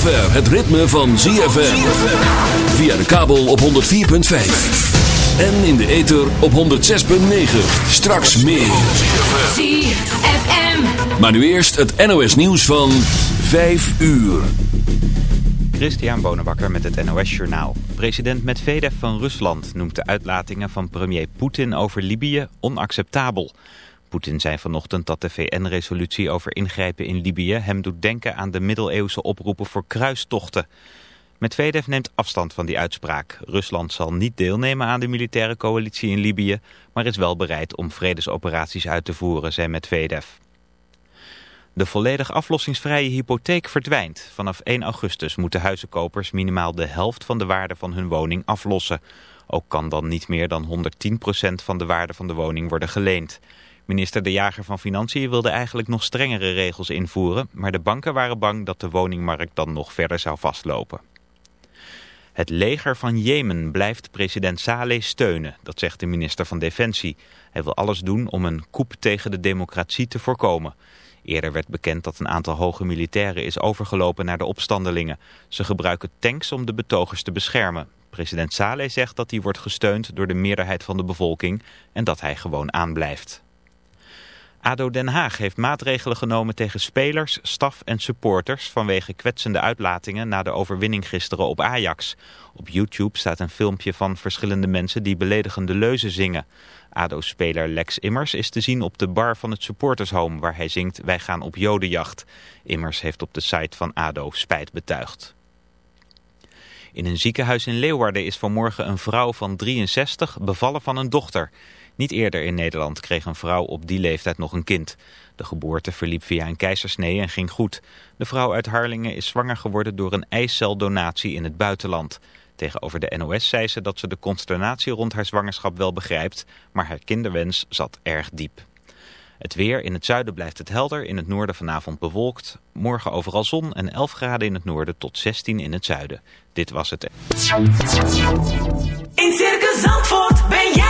Zover het ritme van ZFM. Via de kabel op 104.5. En in de ether op 106.9. Straks meer. ZFM. Maar nu eerst het NOS nieuws van 5 uur. Christian Bonenbakker met het NOS Journaal. President Medvedev van Rusland noemt de uitlatingen van premier Poetin over Libië onacceptabel. Poetin zei vanochtend dat de VN-resolutie over ingrijpen in Libië hem doet denken aan de middeleeuwse oproepen voor kruistochten. Medvedev neemt afstand van die uitspraak. Rusland zal niet deelnemen aan de militaire coalitie in Libië, maar is wel bereid om vredesoperaties uit te voeren, zei Medvedev. De volledig aflossingsvrije hypotheek verdwijnt. Vanaf 1 augustus moeten huizenkopers minimaal de helft van de waarde van hun woning aflossen. Ook kan dan niet meer dan 110% van de waarde van de woning worden geleend. Minister De Jager van Financiën wilde eigenlijk nog strengere regels invoeren, maar de banken waren bang dat de woningmarkt dan nog verder zou vastlopen. Het leger van Jemen blijft president Saleh steunen, dat zegt de minister van Defensie. Hij wil alles doen om een coup tegen de democratie te voorkomen. Eerder werd bekend dat een aantal hoge militairen is overgelopen naar de opstandelingen. Ze gebruiken tanks om de betogers te beschermen. President Saleh zegt dat hij wordt gesteund door de meerderheid van de bevolking en dat hij gewoon aanblijft. ADO Den Haag heeft maatregelen genomen tegen spelers, staf en supporters vanwege kwetsende uitlatingen na de overwinning gisteren op Ajax. Op YouTube staat een filmpje van verschillende mensen die beledigende leuzen zingen. ADO-speler Lex Immers is te zien op de bar van het supportershome waar hij zingt Wij gaan op jodenjacht. Immers heeft op de site van ADO spijt betuigd. In een ziekenhuis in Leeuwarden is vanmorgen een vrouw van 63 bevallen van een dochter. Niet eerder in Nederland kreeg een vrouw op die leeftijd nog een kind. De geboorte verliep via een keizersnee en ging goed. De vrouw uit Harlingen is zwanger geworden door een eiceldonatie in het buitenland. Tegenover de NOS zei ze dat ze de consternatie rond haar zwangerschap wel begrijpt, maar haar kinderwens zat erg diep. Het weer in het zuiden blijft het helder, in het noorden vanavond bewolkt. Morgen overal zon en 11 graden in het noorden tot 16 in het zuiden. Dit was het. In Circus Zandvoort ben jij.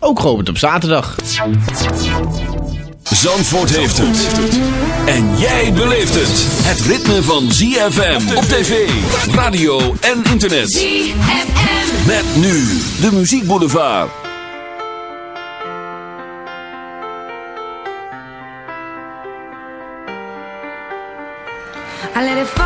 ook geopend op zaterdag. Zandvoort heeft het. En jij beleeft het. Het ritme van ZFM op tv, radio en internet. ZFM. Met nu de muziekboulevard. I let it fall,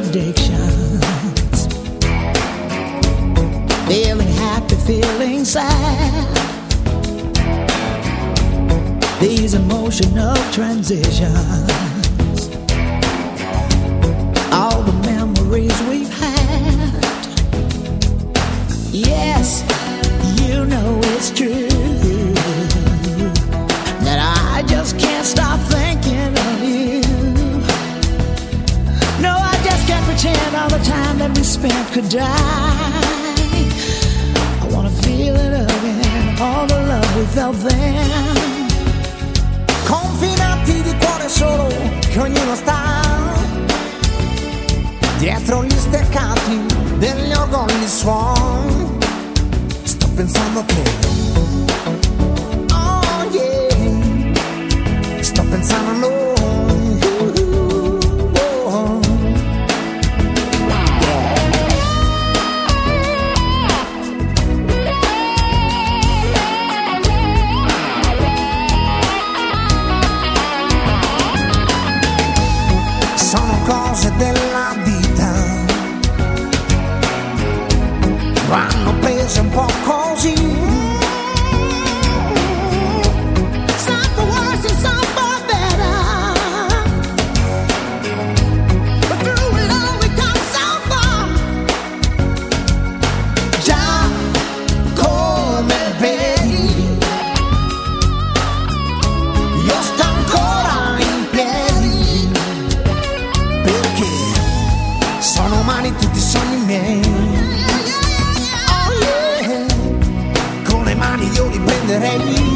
predictions. Feeling happy, feeling sad. These emotional transitions. out there Confinati di cuore solo che ognuno sta Dietro gli steccati degli organi suon. Sto pensando a te serei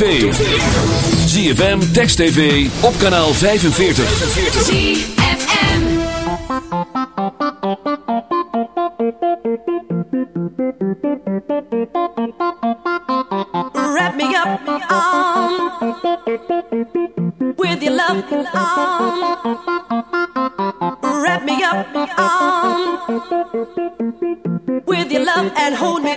tv. ZFM, Text TV, op kanaal 45. ZFM. Wrap me up, um, with your love, um. Wrap me up, in your um, with your love and hold me,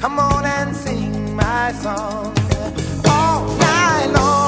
Come on and sing my song all night long.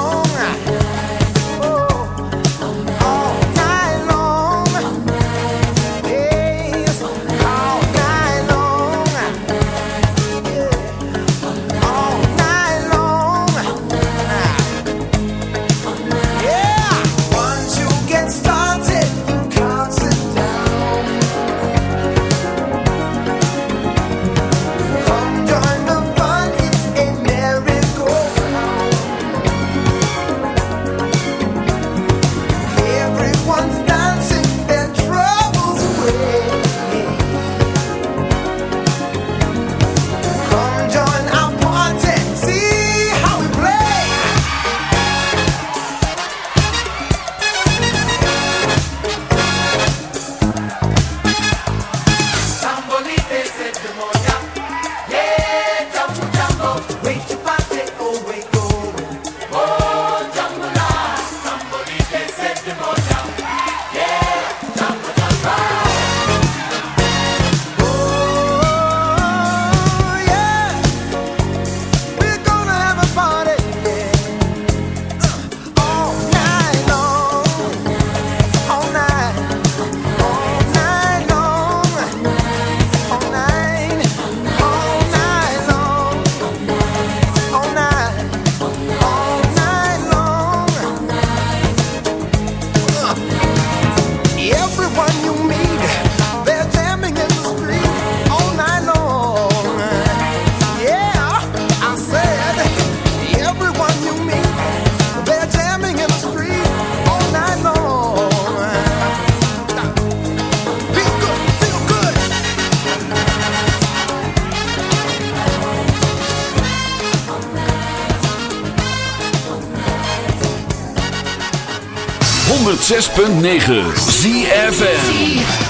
106.9 ZFN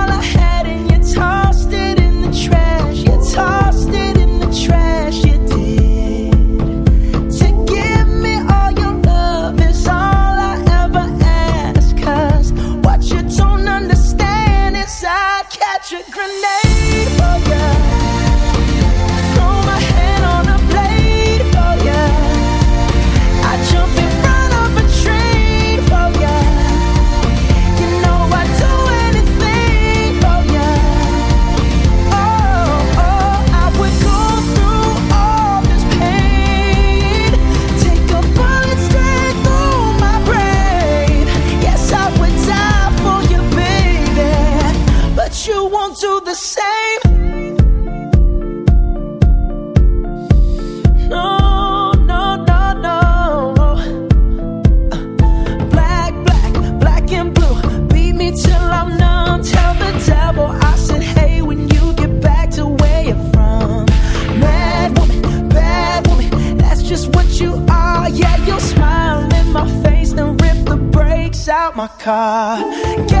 my car. Get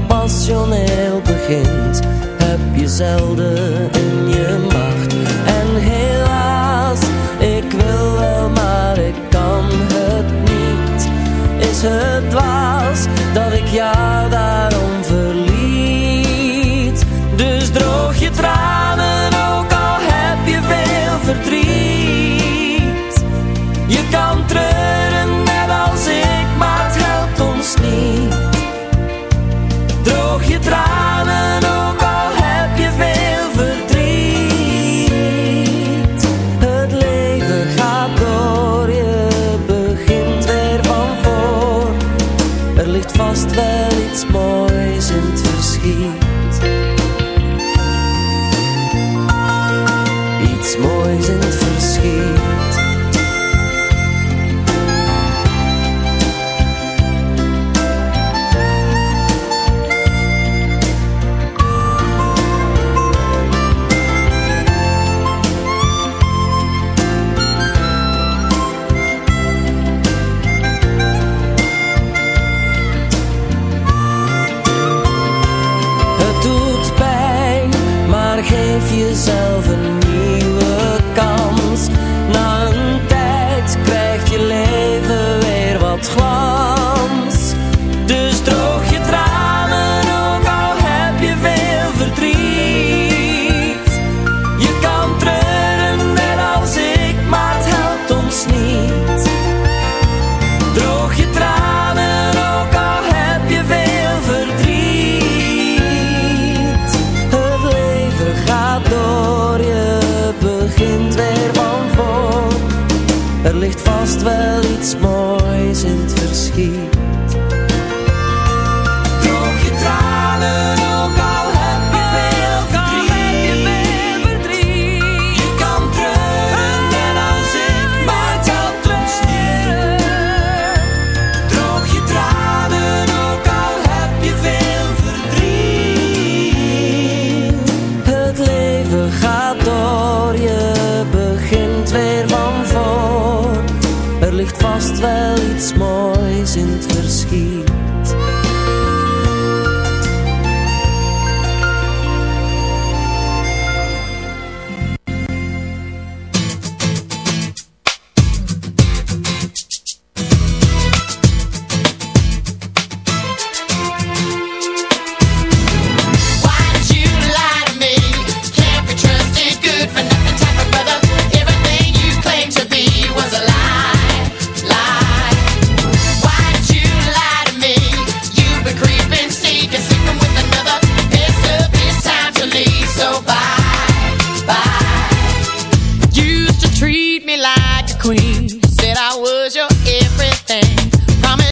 passioneel begint, heb je zelden in je macht. En helaas, ik wil wel, maar ik kan het niet. Is het dwaas dat ik jou daarom verliet? Dus droog je tranen, ook al heb je veel verdriet. Het